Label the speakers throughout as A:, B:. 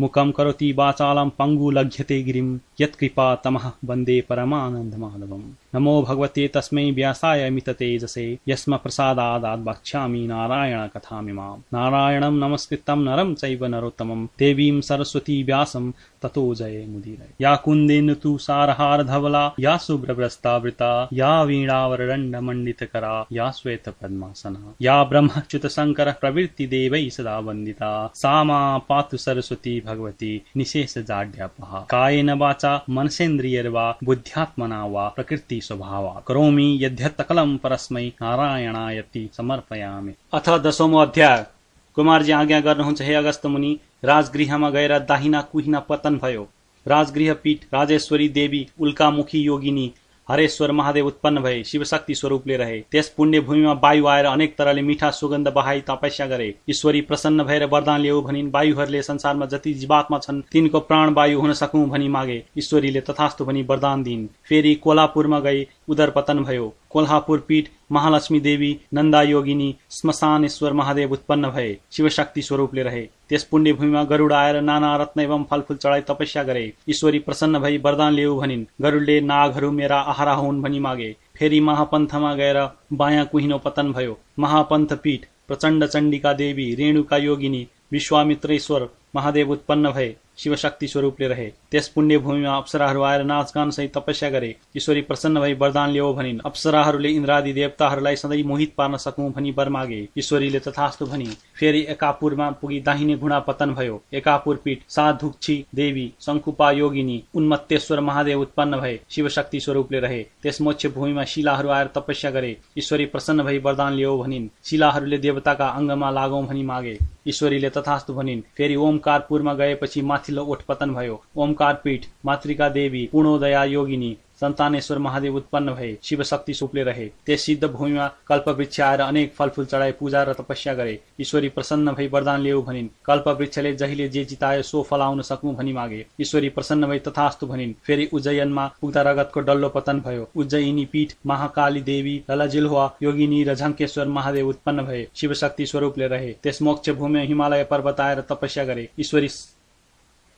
A: मुखं करोति वाचालं पङ्गु लघ्यते गिरिं यत्कृपा तमः वन्दे परमानन्दमाधवम्। नमो भगवते तस्मै व्यासाय मिततेजसे यस्म प्रसादादात् वक्ष्यामि नारायणकथामिमाम्। नारायणं नमस्कृतं नरं चैव नरोत्तमं देवीं सरस्वती व्यासं ततो जये मुदीरय। या कुन्देन तु सारहारधवला या शुभ्रभ्रस्तावृता या वीणावरदण्डमण्डितकरा या श्वेतपद्मासना। या ब्रह्मच्युतशङ्कर प्रवृत्तिदेवैः सदा वन्दिता। सा मा पातु सरस्वती भगवती निशेषजाड्यापहा कायेन वाचा मनसेन्द्रियर्वा बुद्ध्यात्मना वा प्रकृति स्वभावा करोमि यद्यत्तकलं परस्मै नारायणायति समर्पयामि। अथ दशमो अध्याय। कुमारजी आज्ञा गर्नुहुन्छ हे अगस्त मुनि राजगृहमा गएर दाहिना कुहिना पतन भयो। राजगृह पीठ राजेश्वरी देवी उल्कामुखी योगिनी हरेश्वर महादेव उत्पन्न भए शिवशक्ति स्वरूपले रहे। त्यस पुण्य भूमिमा वायु आएर अनेक तरहले मिठा सुगन्ध बहाई तपस्या गरे। ईश्वरी प्रसन्न भएर वरदान ल्याऊ भनिन् वायुहरूले संसारमा जति जीवात्मा छन् तिनको प्राण वायु हुन सकौँ भनी मागे। ईश्वरीले तथास्तु भनी वरदान दिइन्। फेरि कोल्हापुरमा गई उदर पतन भयो। कोल्हापुर पीठ महालक्ष्मी देवी नन्दा योगिनी श्मशानेश्वर महादेव उत्पन्न भए। शिवशक्ति स्वरूपले रहे। त्यस पुण्य भूमिमा गरुड आएर नाना रत्न एवं फलफुल चढाई तपस्या गरे। ईश्वरी प्रसन्न भई वरदान ल्याऊ भनिन्। गरुडले नागहरू मेरा आहारा हुन् भनी मागे। फेरि महापन्थमा गएर बायाँ कुहिनो पतन भयो। महापन्थ पीठ प्रचण्ड चण्डिका देवी रेणुका योगिनी विश्वामित्रेश्वर महादेव उत्पन्न भए शिवशक्ति स्वरूपले रहे। त्यस पुण्य भूमिमा अप्सराहरू आएर नाचगान सहित तपस्या गरे। ईश्वरी प्रसन्न भई वरदान ल्याऊ भनिन् अप्सराहरूले इन्द्रादि देवताहरूलाई सधैँ मोहित पार्न सकौँ भनी वर मागे। ईश्वरीले तथास्तु भनी फेरि एकापुरमा पुगी दाहिने घुँडा पतन भयो। एकापुर पीठ साधुक्षी देवी शङ्कुपा योगिनी उन्मत्तेश्वर महादेव उत्पन्न भए शिवशक्ति स्वरूपले रहे। त्यस मोक्ष भूमिमा शिलाहरू आएर तपस्या गरे। ईश्वरी प्रसन्न भई वरदान ल्याऊ भनिन् शिलाहरूले देवताका अङ्गमा लागौँ भनी मागे। ईश्वरीले तथास्तु भनिन् फेरि ओमकारपुरमा गएपछि माथिल्लो ओठ पतन भयो। ओमकार पीठ मातृका देवी पूर्णोदया योगिनी सन्तानेश्वर महादेव उत्पन्न भए शिवशक्ति सुपले रहे। त्यस सिद्ध भूमिमा कल्पवृक्ष आएर अनेक फलफुल चढाए पूजा र तपस्या गरे। ईश्वरी प्रसन्न भई वरदान ल्याऊ भनिन्। कल्पवृक्षले जहिले जे जितायो सो फलाउन सकौँ भनी मागे। ईश्वरी प्रसन्न भई तथास्तु भनिन्। फेरि उज्जयनमा पुग्दा रगतको डल्लो पतन भयो। उज्जयिनी पीठ महाकाली देवी ललाजिल्हुवा योगिनी र झङ्केश्वर महादेव उत्पन्न भए। शिवशक्ति स्वरूपले रहे। त्यस मोक्ष भूमिमा हिमालय पर्वत आएर तपस्या गरे। ईश्वरी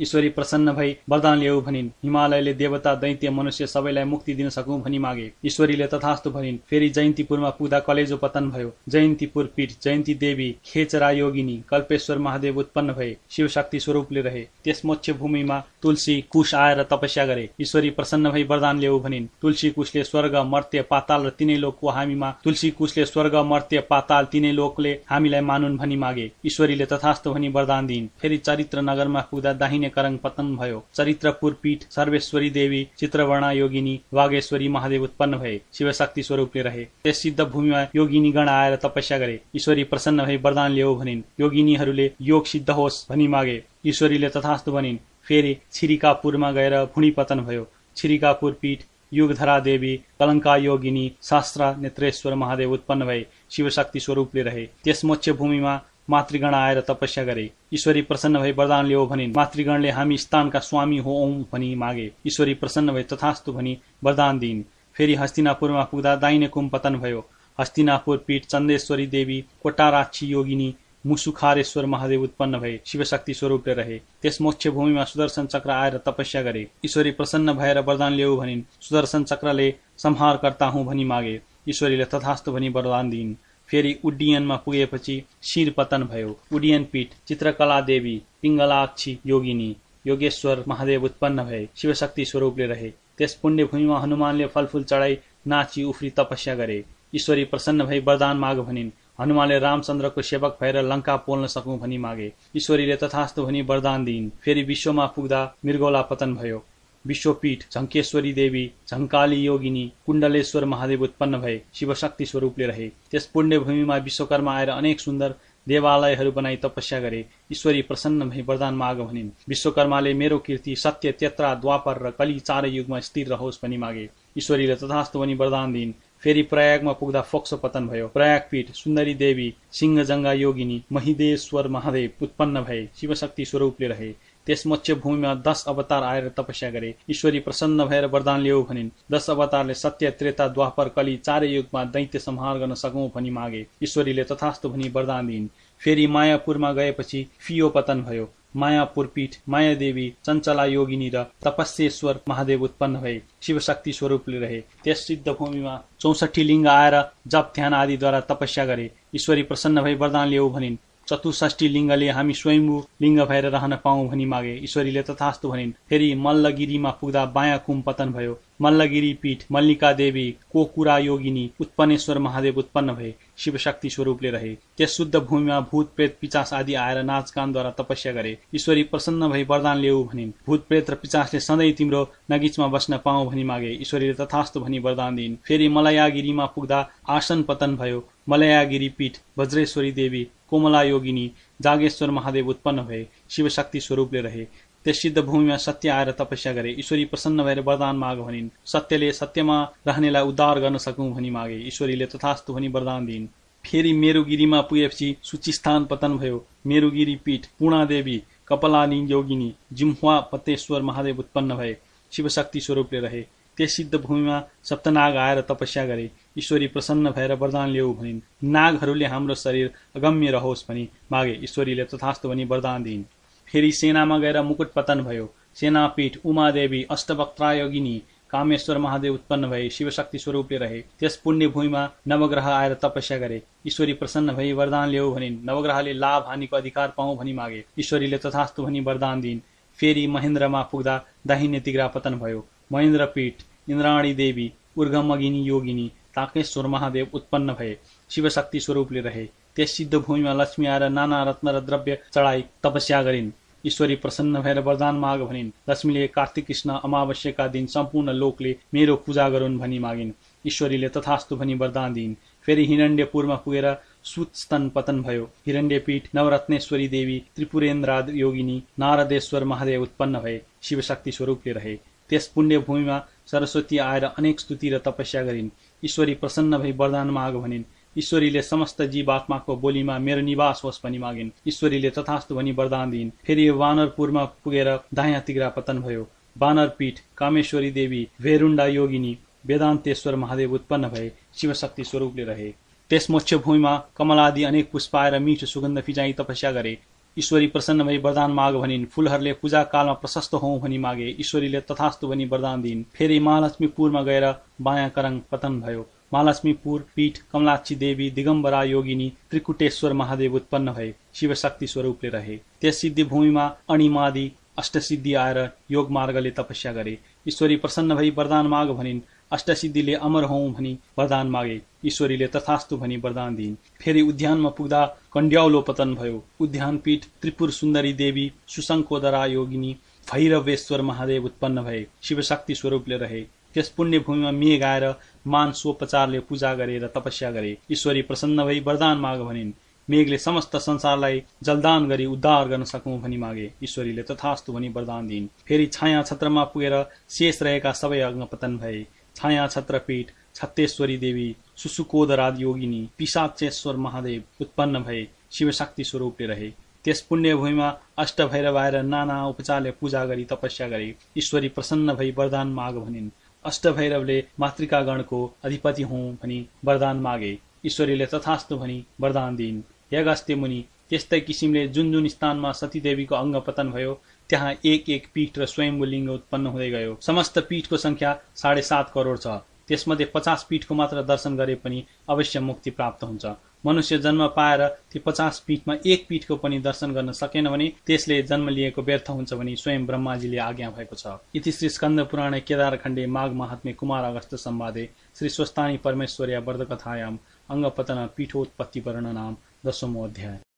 A: ईश्वरी प्रसन्न भई वरदान ल्याऊ भनिन्। हिमालयले देवता दैत्य मनुष्य सबैलाई मुक्ति दिन सकौँ भनी मागे। ईश्वरीले तथास्तु भनिन् फेरि जयन्तीपुरमा पुग्दा कलेजो पतन भयो। जयन्तीपुर पीठ जयन्ती देवी खेचरा योगिनी कल्पेश्वर महादेव उत्पन्न भए शिवशक्ति स्वरूपले रहे। त्यस मोक्ष भूमिमा तुलसी कुश आएर तपस्या गरे। ईश्वरी प्रसन्न भई वरदान ल्याऊ भनिन् तुलसी कुशले स्वर्ग मर्त्य पाताल र तिनै लोकको हामीमा तुलसी कुशले स्वर्ग मर्त्य पाताल तिनै लोकले हामीलाई मानुन् भनी मागे। ईश्वरीले तथास्तु भनी वरदान दिइन्। फेरि चरित्र नगरमा पुग्दा दाहिने करङ पतन भयो। चरित्रपुर पीठ सर्वेश्वरी देवी चित्रवर्णा योगिनी वागेश्वरी महादेव उत्पन्न भए शिवशक्ति स्वरूपले रहे। त्यस सिद्ध भूमिमा योगिनी गण आएर तपस्या गरे। ईश्वरी प्रसन्न भई वरदान ल्याऊ भनिन्। योगिनीहरूले योग सिद्ध होस् भनी मागे। ईश्वरीले तथास्तु भनिन् फेरि छिरिकापुरमा गएर भुँडी पतन भयो। छिरिकापुर पीठ युगधरा देवी कलङ्का योगिनी शास्त्र नेत्रेश्वर महादेव उत्पन्न भए शिवशक्ति स्वरूपले रहे। त्यस मोक्ष भूमिमा मातृगण आएर तपस्या गरे। ईश्वरी प्रसन्न भई वरदान ल्याऊ भनिन्। मातृगणले हामी स्थानका स्वामी हो भनी मागे। ईश्वरी प्रसन्न भई तथास्तु भनी वरदान दिइन्। फेरि हस्तिनापुरमा पुग्दा दाइने कुम पतन भयो। हस्तिनापुर पीठ चन्देश्वरी देवी कोटाराक्षी योगिनी मुसुखारेश्वर महादेव उत्पन्न भए। शिवशक्ति स्वरूपले रहे। त्यस मोक्ष भूमिमा सुदर्शन चक्र आएर तपस्या गरे। ईश्वरी प्रसन्न भएर वरदान ल्याऊ भनिन्। सुदर्शन चक्रले संहारकर्ता हुँ भनी मागे। ईश्वरीले तथास्तु भनी वरदान दिइन्। फेरि उड्डियनमा पुगेपछि शिर पतन भयो। उड्डियन पीठ चित्रकला देवी पिङ्गलाक्षी योगिनी योगेश्वर महादेव उत्पन्न भए शिवशक्ति स्वरूपले रहे। त्यस पुण्य भूमिमा हनुमानले फलफुल चढाई नाची उफ्री तपस्या गरे। ईश्वरी प्रसन्न भई वरदान माग भनिन्। हनुमानले रामचन्द्रको सेवक भएर लङ्का पोल्न सकौँ भनी मागे। ईश्वरीले तथास्तु भनी वरदान दिइन्। फेरि विश्वमा पुग्दा मृगौला पतन भयो। विश्वपीठ झङ्केश्वरी देवी झङ्काली योगिनी कुण्डलेश्वर महादेव उत्पन्न भए शिवशक्ति स्वरूपले रहे। त्यस पुण्य भूमिमा विश्वकर्मा आएर अनेक सुन्दर देवालयहरू बनाई तपस्या गरे। ईश्वरी प्रसन्न भई वरदान माग भनिन्। विश्वकर्माले मेरो कीर्ति सत्य त्यत्रा द्वापर र कली चारै युगमा स्थिर रहोस् भनी मागे। ईश्वरीले तथास्तु भनी वरदान दिइन्। फेरि प्रयागमा पुग्दा फोक्सो पतन भयो। प्रयागपीठ सुन्दरी देवी सिंहजङ्गा योगिनी महिदेश्वर महादेव उत्पन्न भए शिवशक्ति स्वरूपले रहे। त्यस मत्स्य भूमिमा दश अवतार आएर तपस्या गरे। ईश्वरी प्रसन्न भएर वरदान ल्याऊ भनिन्। दश अवतारले सत्य त्रेता द्वापर कली चारै युगमा दैत्य संहार गर्न सकौँ भनी मागे। ईश्वरीले तथास्तु भनी वरदान दिइन्। फेरि मायापुरमा गएपछि फियो पतन भयो। मायापुर पीठ मायादेवी चञ्चला योगिनी र तपस्येश्वर महादेव उत्पन्न भए। शिवशक्ति स्वरूपले रहे। त्यस सिद्ध भूमिमा चौसठी लिङ्ग आएर जप ध्यान आदिद्वारा तपस्या गरे। ईश्वरी प्रसन्न भई वरदान ल्याऊ भनिन्। चतुष्ठी लिङ्गले हामी स्वयम्भू लिङ्ग भएर रहन पाऊ भनी मागे। ईश्वरीले तथास्तु भनिन् फेरि मल्लगिरीमा पुग्दा बायाँ कुम पतन भयो। मल्लगिरी पीठ मल्लिका देवी कोकुरा योगिनी उत्पन्नेश्वर महादेव उत्पन्न भए। शिवशक्ति स्वरूपले रहे। त्यस शुद्ध भूमिमा भूत प्रेत पिचास आदि आएर नाचगानद्वारा तपस्या गरे। ईश्वरी प्रसन्न भई वरदान ल्याऊ भनिन् भूत प्रेत र पिचासले सधैँ तिम्रो नगिचमा बस्न पाऊ भनी मागे। ईश्वरीले तथास्तु भनी वरदान दिइन् फेरि मलयागिरीमा पुग्दा आसन पतन भयो। मलयागिरी पीठ वज्रेश्वरी देवी कोमला योगिनी जागेश्वर महादेव उत्पन्न भए शिवशक्ति स्वरूपले रहे। त्यस सिद्ध भूमिमा सत्य आएर तपस्या गरे। ईश्वरी प्रसन्न भएर वरदान माग भनिन् सत्यले सत्यमा रहनेलाई उद्धार गर्न सकौँ भनी मागे। ईश्वरीले तथास्तु भनी वरदान दिइन्। फेरि मेरुगिरीमा पुगेपछि सूचिस्थान पतन भयो। मेरुगिरी पीठ पूर्णादेवी कपलानी योगिनी जिम्हुवा पतेश्वर महादेव उत्पन्न भए शिवशक्ति स्वरूपले रहे। त्यस सिद्ध भूमिमा सप्तनाग आएर तपस्या गरे। ईश्वरी प्रसन्न भएर वरदान ल्याऊ भनिन्। नागहरूले हाम्रो शरीर अगम्य रहोस् भनी मागे। ईश्वरीले तथास्त भनी वरदान दिइन्। फेरि सेनामा गएर मुकुट पतन भयो। सेनापीठ उमादेवी अष्टवक्त्रायोगिनी कामेश्वर महादेव उत्पन्न भए शिवशक्ति स्वरूपले रहे। त्यस पुण्य भूमिमा नवग्रह आएर तपस्या गरे। ईश्वरी प्रसन्न भई वरदान ल्याऊ भनिन्। नवग्रहले लाभ हानिको अधिकार पाऊ भनी मागे। ईश्वरीले तथास्तु भनी वरदान दिइन्। फेरि महेन्द्रमा पुग्दा दाहिने तिग्रा पतन भयो। महेन्द्रपीठ इन्द्राणी देवी उर्गमगिनी योगिनी ताकेश्वर महादेव उत्पन्न भए शिवशक्ति स्वरूपले रहे। त्यस सिद्ध भूमिमा लक्ष्मी आएर नाना रत्न र द्रव्य चढाई तपस्या गरिन्। ईश्वरी प्रसन्न भएर वरदान माग भनिन्। लक्ष्मीले कार्तिक कृष्ण अमावस्याका दिन सम्पूर्ण लोकले मेरो पूजा गरून् भनी मागिन्। ईश्वरीले तथास्तु भनी वरदान दिइन्। फेरि हिरण्यपुरमा पुगेर सुतस्तन पतन भयो। हिरण्यपीठ नवरत्नेश्वरी देवी त्रिपुरेन्द्र योगिनी नारदेश्वर महादेव उत्पन्न भए शिवशक्ति स्वरूपले रहे। त्यस पुण्य भूमिमा सरस्वती आएर अनेक स्तुति र तपस्या गरिन्। ईश्वरी प्रसन्न भई वरदान माग भनिन्। ईश्वरीले समस्त जीवात्माको बोलीमा मेरो निवास होस् भनी मागिन्। ईश्वरीले तथास्तु भनी वरदान दिइन्। फेरि वानरपुरमा पुगेर दायाँ तिग्रा पतन भयो। वानरपीठ कामेश्वरी देवी भेरुण्डा योगिनी वेदान्तेश्वर महादेव उत्पन्न भए शिवशक्ति स्वरूपले रहे। त्यस मोक्ष भूमिमा कमलादि अनेक पुष्प आएर मिठो सुगन्ध फिजाई तपस्या गरे। ईश्वरी प्रसन्न भई वरदान माग भनिन् फूलहरूले पूजा कालमा प्रशस्त हौ भनी मागे ईश्वरीले तथास्तु भनी वरदान दिइन् फेरि महालक्ष्मीपुरमा गएर बायाँ करङ पतन भयो। महालक्ष्मीपुर पीठ कमलाक्षी देवी दिगम्बरा योगिनी त्रिकुटेश्वर महादेव उत्पन्न भए शिवशक्ति स्वरूपले रहे। त्यस सिद्धि भूमिमा अणिमादि अष्टसिद्धि आएर योग मार्गले तपस्या गरे। ईश्वरी प्रसन्न भई वरदान माग भनिन् अष्टसिद्धिले अमर हौ भनी वरदान मागे। ईश्वरीले तथास्तु भनी वरदान दिइन्। फेरि उद्यानमा पुग्दा कण्ड्याउलो पतन भयो। उद्यान पीठ त्रिपुर सुन्दरी देवी सुशङ्कोदरा योगिनी भैरवेश्वर महादेव उत्पन्न भए। शिवशक्ति स्वरूपले रहे। त्यस पुण्य भूमिमा मेघ आएर मान सोपचारले पूजा गरेर तपस्या गरे। ईश्वरी प्रसन्न भई वरदान माग भनिन्। मेघले समस्त संसारलाई जलदान गरी उद्धार गर्न सकौँ भनी मागे। ईश्वरीले तथास्तु भनी वरदान दिइन्। फेरि छाया छत्रमा पुगेर शेष रहेका सबै अग्न पतन भए। छाया छत्रपीठ छत्तेश्वरी देवी सुसुकोदराद योगिनी पिसाचेश्वर महादेव उत्पन्न भए शिवशक्ति स्वरूपले रहे। त्यस पुण्य भूमिमा अष्ट भैरव आएर नाना उपचारले पूजा गरी तपस्या गरे। ईश्वरी प्रसन्न भई वरदान माग भनिन्। अष्ट भैरवले मातृकागणको अधिपति हुँ भनी वरदान मागे। ईश्वरीले तथास्तु भनी वरदान दिइन्। हे अगस्त्य मुनि त्यस्तै किसिमले जुन जुन स्थानमा सतीदेवीको अङ्ग पतन भयो त्यहाँ एक एक पीठ र स्वयम्भू लिङ्ग उत्पन्न हुँदै गयो। समस्त पीठको संख्या साढे सात करोड छ। त्यसमध्ये पचास पीठको मात्र दर्शन गरे पनि अवश्य मुक्ति प्राप्त हुन्छ। मनुष्य जन्म पाएर ती पचास पीठमा एक पीठको पनि दर्शन गर्न सकेन भने त्यसले जन्म लिएको व्यर्थ हुन्छ भने स्वयं ब्रह्माजीले आज्ञा भएको छ। इति श्री स्कन्द पुराणे केदार खण्डे माघ महात्मे कुमार अगस्त सम्वादे श्री स्वस्तानी परमेश्वर्या वर्धकथायाम अङ्गपतन पीठोत्पत्ति वर्ण नाम दशमो अध्याय।